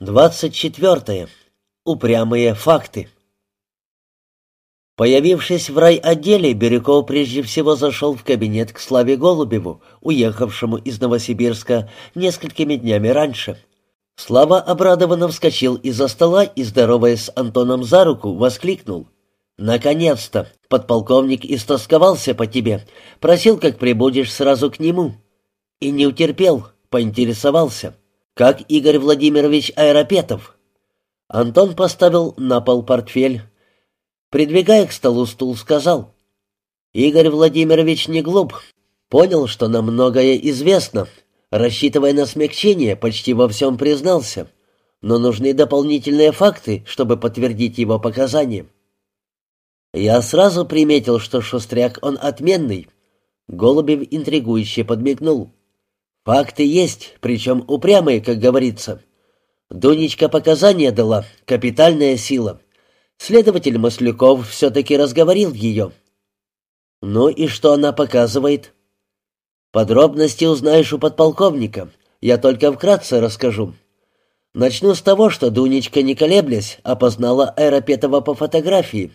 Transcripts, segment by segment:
24. Упрямые факты. Появившись в райотделе, Бирюков прежде всего зашел в кабинет к Славе Голубеву, уехавшему из Новосибирска несколькими днями раньше. Слава обрадованно вскочил из-за стола и, здороваясь с Антоном за руку, воскликнул. «Наконец-то! Подполковник истосковался по тебе. Просил, как прибудешь, сразу к нему». И не утерпел, поинтересовался. «Как Игорь Владимирович Аэропетов?» Антон поставил на пол портфель. Придвигая к столу стул, сказал. «Игорь Владимирович не глуп. Понял, что нам многое известно. Рассчитывая на смягчение, почти во всем признался. Но нужны дополнительные факты, чтобы подтвердить его показания». Я сразу приметил, что Шустряк он отменный. Голубев интригующе подмигнул. Факты есть, причем упрямые, как говорится. Дунечка показания дала, капитальная сила. Следователь Маслюков все-таки разговорил ее. Ну и что она показывает? Подробности узнаешь у подполковника. Я только вкратце расскажу. Начну с того, что Дунечка, не колеблясь, опознала Аэропетова по фотографии.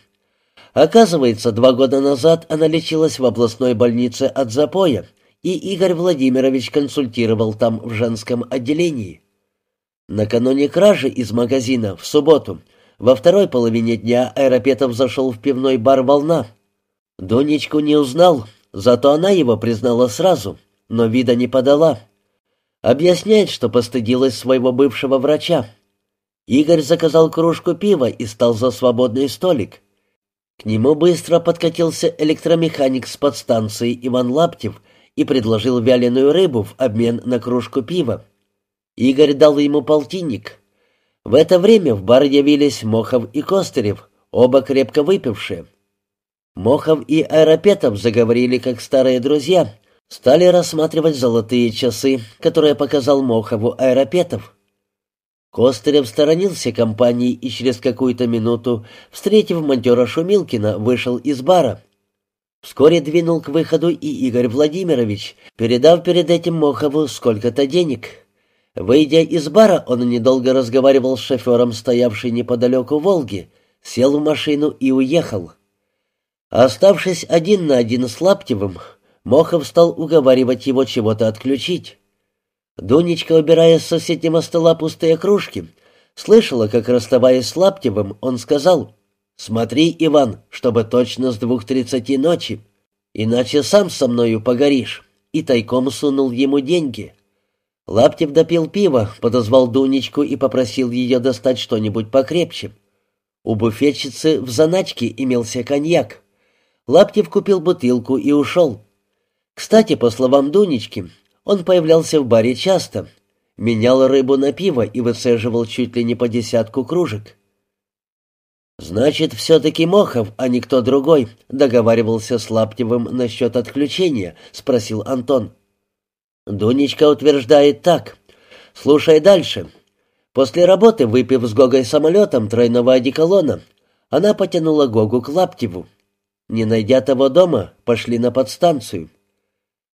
Оказывается, два года назад она лечилась в областной больнице от запоя, и Игорь Владимирович консультировал там в женском отделении. Накануне кражи из магазина, в субботу, во второй половине дня Аэропетов зашел в пивной бар «Волна». Донечку не узнал, зато она его признала сразу, но вида не подала. Объясняет, что постыдилась своего бывшего врача. Игорь заказал кружку пива и стал за свободный столик. К нему быстро подкатился электромеханик с подстанции Иван Лаптев и предложил вяленую рыбу в обмен на кружку пива. Игорь дал ему полтинник. В это время в бар явились Мохов и Костерев, оба крепко выпившие. Мохов и Аэропетов заговорили как старые друзья, стали рассматривать золотые часы, которые показал Мохову Аэропетов. Костерев сторонился компании и через какую-то минуту, встретив монтера Шумилкина, вышел из бара. Вскоре двинул к выходу и Игорь Владимирович, передав перед этим Мохову сколько-то денег. Выйдя из бара, он недолго разговаривал с шофером, стоявшей неподалеку «Волги», сел в машину и уехал. Оставшись один на один с Лаптевым, Мохов стал уговаривать его чего-то отключить. Дунечка, убирая с соседнего стола пустые кружки, слышала, как, расставаясь с Лаптевым, он сказал — «Смотри, Иван, чтобы точно с двух тридцати ночи, иначе сам со мною погоришь», и тайком сунул ему деньги. Лаптев допил пиво, подозвал Дунечку и попросил ее достать что-нибудь покрепче. У буфетчицы в заначке имелся коньяк. Лаптев купил бутылку и ушел. Кстати, по словам Дунечки, он появлялся в баре часто, менял рыбу на пиво и выцеживал чуть ли не по десятку кружек. «Значит, все-таки Мохов, а не кто другой», — договаривался с Лаптевым насчет отключения, — спросил Антон. Дунечка утверждает так. Слушай дальше. После работы, выпив с Гогой самолетом тройного одеколона, она потянула Гогу к Лаптеву. Не найдя того дома, пошли на подстанцию.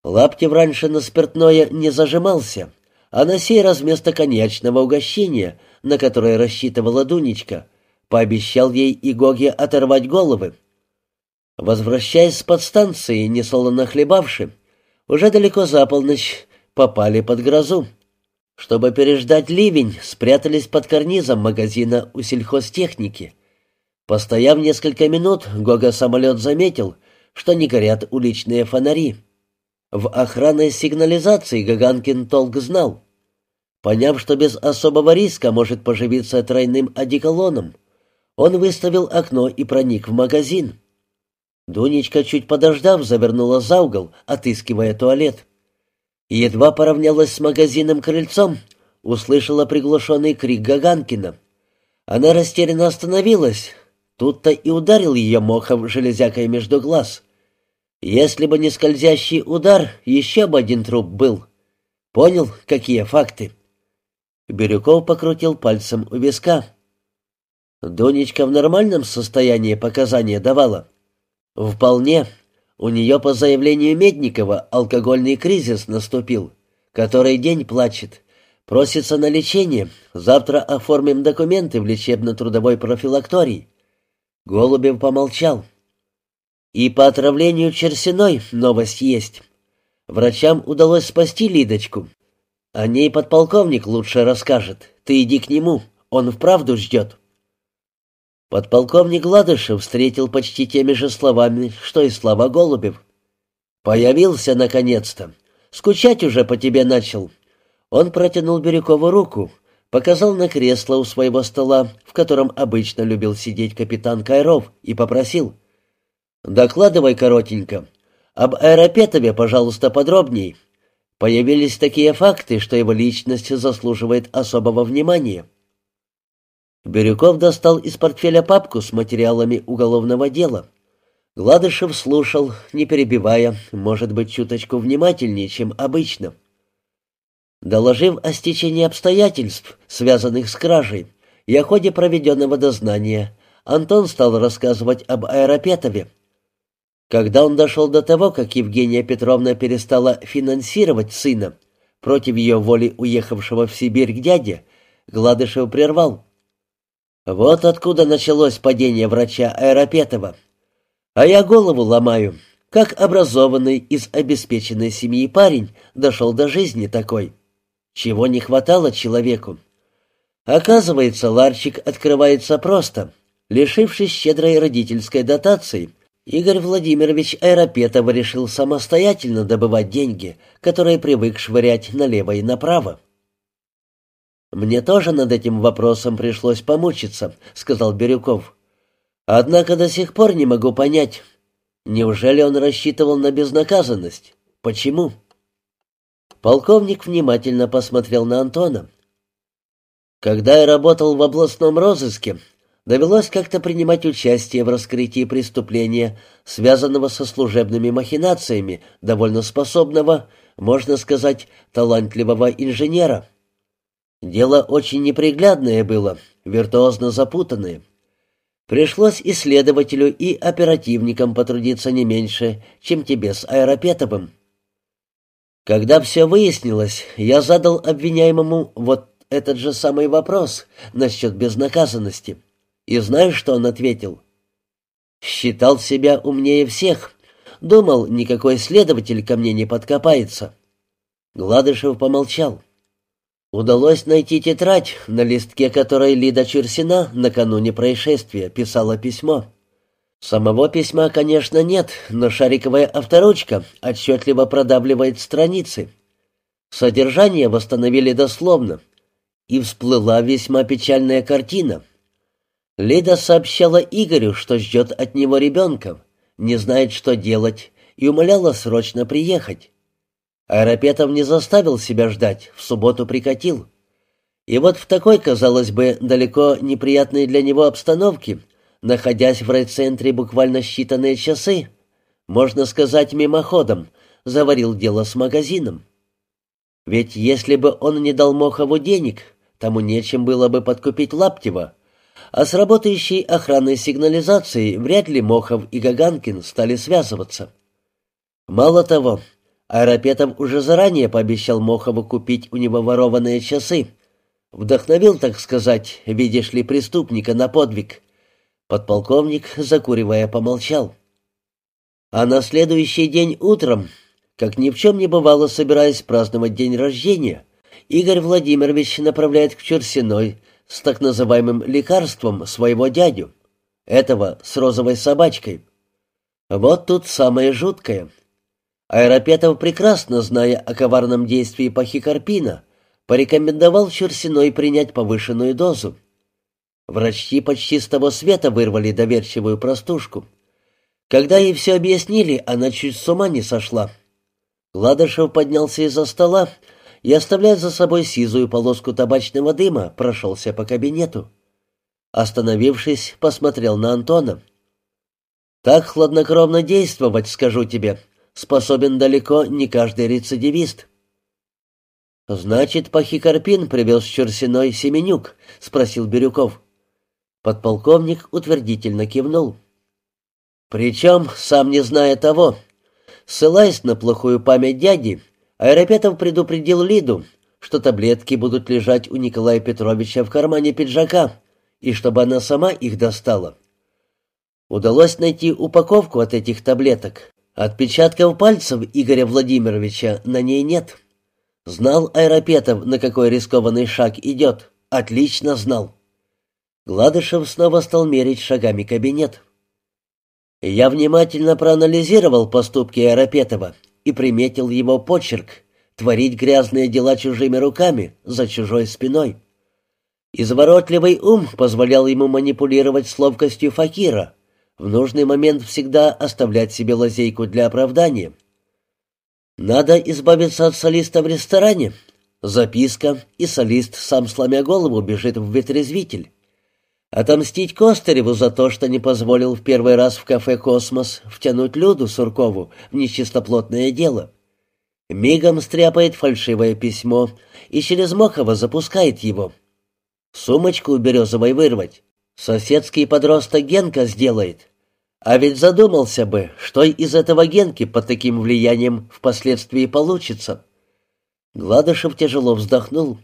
Лаптев раньше на спиртное не зажимался, а на сей раз вместо коньячного угощения, на которое рассчитывала Дунечка, Пообещал ей и Гоге оторвать головы. Возвращаясь с подстанции, несолоно хлебавши, уже далеко за полночь попали под грозу. Чтобы переждать ливень, спрятались под карнизом магазина у сельхозтехники. Постояв несколько минут, Гога-самолет заметил, что не горят уличные фонари. В охранной сигнализации Гаганкин толк знал. Поняв, что без особого риска может поживиться тройным одеколоном, он выставил окно и проник в магазин. Дунечка, чуть подождав, завернула за угол, отыскивая туалет. Едва поравнялась с магазином крыльцом, услышала приглушенный крик Гаганкина. Она растерянно остановилась. Тут-то и ударил ее мохом железякой между глаз. Если бы не скользящий удар, еще бы один труп был. Понял, какие факты? Бирюков покрутил пальцем у виска. Донечка в нормальном состоянии показания давала? Вполне. У нее по заявлению Медникова алкогольный кризис наступил. Который день плачет. Просится на лечение. Завтра оформим документы в лечебно-трудовой профилакторий». Голубев помолчал. «И по отравлению черсиной новость есть. Врачам удалось спасти Лидочку. О ней подполковник лучше расскажет. Ты иди к нему, он вправду ждет». Подполковник Гладышев встретил почти теми же словами, что и слова Голубев. «Появился, наконец-то. Скучать уже по тебе начал. Он протянул Бирюкову руку, показал на кресло у своего стола, в котором обычно любил сидеть капитан Кайров, и попросил. «Докладывай коротенько. Об Аэропетове, пожалуйста, подробней. Появились такие факты, что его личность заслуживает особого внимания». Бирюков достал из портфеля папку с материалами уголовного дела. Гладышев слушал, не перебивая, может быть, чуточку внимательнее, чем обычно. Доложив о стечении обстоятельств, связанных с кражей, и о ходе проведенного дознания, Антон стал рассказывать об Аэропетове. Когда он дошел до того, как Евгения Петровна перестала финансировать сына, против ее воли уехавшего в Сибирь к дяде, Гладышев прервал. «Вот откуда началось падение врача Аэропетова. А я голову ломаю, как образованный из обеспеченной семьи парень дошел до жизни такой». Чего не хватало человеку? Оказывается, ларчик открывается просто. Лишившись щедрой родительской дотации, Игорь Владимирович Аэропетов решил самостоятельно добывать деньги, которые привык швырять налево и направо. «Мне тоже над этим вопросом пришлось помучиться», — сказал Бирюков. «Однако до сих пор не могу понять, неужели он рассчитывал на безнаказанность? Почему?» Полковник внимательно посмотрел на Антона. «Когда я работал в областном розыске, довелось как-то принимать участие в раскрытии преступления, связанного со служебными махинациями довольно способного, можно сказать, талантливого инженера. Дело очень неприглядное было, виртуозно запутанное. Пришлось исследователю и оперативникам потрудиться не меньше, чем тебе с Аэропетовым. Когда все выяснилось, я задал обвиняемому вот этот же самый вопрос насчет безнаказанности. И знаешь, что он ответил? Считал себя умнее всех. Думал, никакой следователь ко мне не подкопается. Гладышев помолчал. Удалось найти тетрадь, на листке которой Лида Чурсина накануне происшествия писала письмо. Самого письма, конечно, нет, но шариковая авторучка отчетливо продавливает страницы. Содержание восстановили дословно, и всплыла весьма печальная картина. Лида сообщала Игорю, что ждет от него ребенка, не знает, что делать, и умоляла срочно приехать. Аэропетов не заставил себя ждать, в субботу прикатил. И вот в такой, казалось бы, далеко неприятной для него обстановке находясь в райцентре буквально считанные часы, можно сказать мимоходом, заварил дело с магазином. Ведь если бы он не дал Мохову денег, тому нечем было бы подкупить Лаптева, а с работающей охранной сигнализацией вряд ли Мохов и Гаганкин стали связываться. Мало того, Аэропетов уже заранее пообещал Мохову купить у него ворованные часы. Вдохновил, так сказать, видишь ли, преступника на подвиг. Подполковник, закуривая, помолчал. А на следующий день утром, как ни в чем не бывало, собираясь праздновать день рождения, Игорь Владимирович направляет к Чурсиной с так называемым лекарством своего дядю, этого с розовой собачкой. Вот тут самое жуткое. Аэропетов, прекрасно зная о коварном действии пахикарпина, порекомендовал Чурсиной принять повышенную дозу. Врачи почти с того света вырвали доверчивую простушку. Когда ей все объяснили, она чуть с ума не сошла. Гладышев поднялся из-за стола и, оставляя за собой сизую полоску табачного дыма, прошелся по кабинету. Остановившись, посмотрел на Антона. «Так хладнокровно действовать, скажу тебе, способен далеко не каждый рецидивист». «Значит, Пахикарпин привез Чурсиной Семенюк?» — спросил Бирюков. Подполковник утвердительно кивнул. Причем, сам не зная того, ссылаясь на плохую память дяди, Айропетов предупредил Лиду, что таблетки будут лежать у Николая Петровича в кармане пиджака, и чтобы она сама их достала. Удалось найти упаковку от этих таблеток. Отпечатков пальцев Игоря Владимировича на ней нет. Знал Айропетов, на какой рискованный шаг идет. Отлично знал. Гладышев снова стал мерить шагами кабинет. Я внимательно проанализировал поступки Айропетова и приметил его почерк творить грязные дела чужими руками, за чужой спиной. Изворотливый ум позволял ему манипулировать с ловкостью факира, в нужный момент всегда оставлять себе лазейку для оправдания. Надо избавиться от солиста в ресторане. Записка, и солист, сам сломя голову, бежит в ветрезвитель. Отомстить Костыреву за то, что не позволил в первый раз в кафе «Космос» втянуть Люду Суркову в нечистоплотное дело. Мигом стряпает фальшивое письмо и через Мохова запускает его. Сумочку Березовой вырвать. Соседский подросток Генка сделает. А ведь задумался бы, что из этого Генки под таким влиянием впоследствии получится. Гладышев тяжело вздохнул.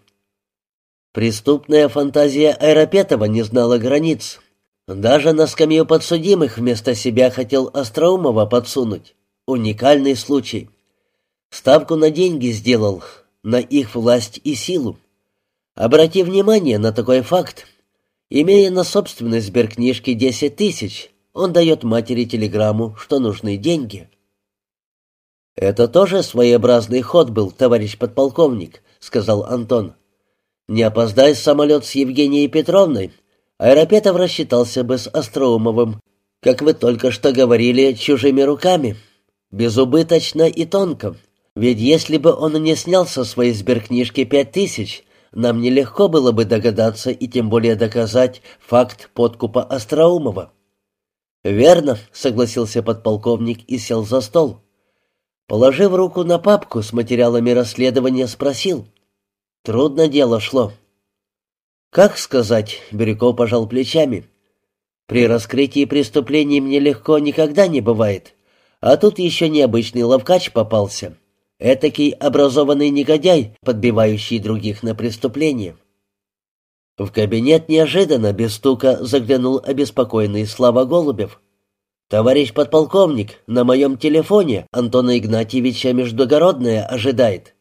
Преступная фантазия Айропетова не знала границ. Даже на скамью подсудимых вместо себя хотел Остроумова подсунуть. Уникальный случай. Ставку на деньги сделал, на их власть и силу. Обрати внимание на такой факт. Имея на собственной сберкнижке десять тысяч, он дает матери телеграмму, что нужны деньги. «Это тоже своеобразный ход был, товарищ подполковник», — сказал Антон. Не опоздай самолет с Евгенией Петровной, Аэропетов рассчитался бы с Остроумовым, как вы только что говорили, чужими руками. Безубыточно и тонко. Ведь если бы он не снял со своей сберкнижки пять тысяч, нам нелегко было бы догадаться и тем более доказать факт подкупа Остроумова. «Верно», — согласился подполковник и сел за стол. Положив руку на папку с материалами расследования, спросил — Трудно дело шло. «Как сказать?» — Бирюков пожал плечами. «При раскрытии преступлений мне легко никогда не бывает. А тут еще необычный ловкач попался. Этакий образованный негодяй, подбивающий других на преступление». В кабинет неожиданно, без стука, заглянул обеспокоенный Слава Голубев. «Товарищ подполковник, на моем телефоне Антона Игнатьевича Междугородная ожидает».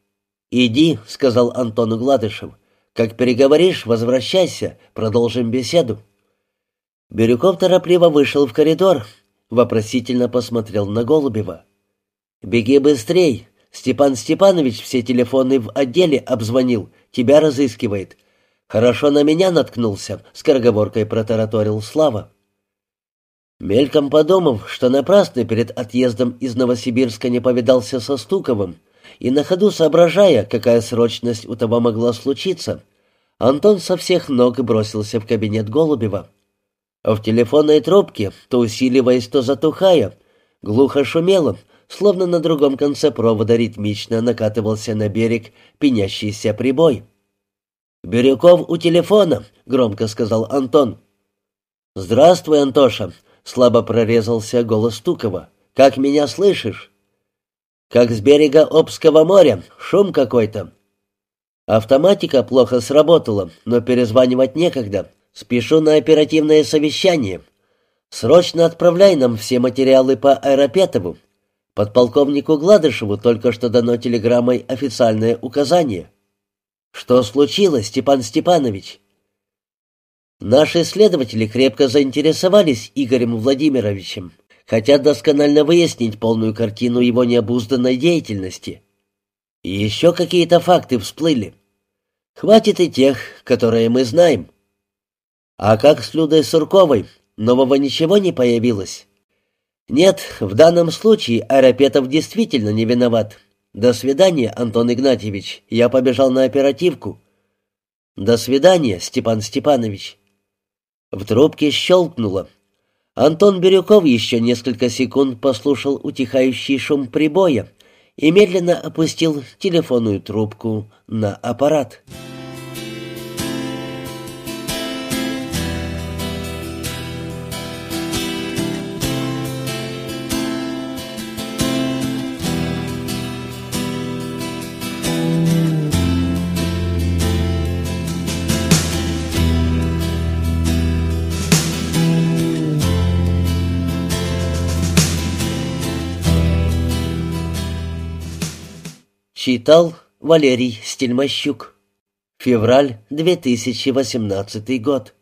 «Иди», — сказал Антону Гладышев. «Как переговоришь, возвращайся, продолжим беседу». Бирюков торопливо вышел в коридор, вопросительно посмотрел на Голубева. «Беги быстрей! Степан Степанович все телефоны в отделе обзвонил, тебя разыскивает. Хорошо на меня наткнулся», — скороговоркой протараторил Слава. Мельком подумав, что напрасно перед отъездом из Новосибирска не повидался со Стуковым, и на ходу соображая, какая срочность у того могла случиться, Антон со всех ног бросился в кабинет Голубева. В телефонной трубке, то усиливаясь, то затухая, глухо шумело, словно на другом конце провода ритмично накатывался на берег пенящийся прибой. «Бирюков у телефона», — громко сказал Антон. «Здравствуй, Антоша», — слабо прорезался голос Стукова. «Как меня слышишь?» Как с берега Обского моря, шум какой-то. Автоматика плохо сработала, но перезванивать некогда. Спешу на оперативное совещание. Срочно отправляй нам все материалы по Аэропетову. Подполковнику Гладышеву только что дано телеграммой официальное указание. Что случилось, Степан Степанович? Наши следователи крепко заинтересовались Игорем Владимировичем хотят досконально выяснить полную картину его необузданной деятельности. И еще какие-то факты всплыли. Хватит и тех, которые мы знаем. А как с Людой Сурковой? Нового ничего не появилось? Нет, в данном случае Арапетов действительно не виноват. До свидания, Антон Игнатьевич. Я побежал на оперативку. До свидания, Степан Степанович. В трубке щелкнуло. Антон Бирюков еще несколько секунд послушал утихающий шум прибоя и медленно опустил телефонную трубку на аппарат. Читал Валерий Стельмощук. Февраль 2018 год.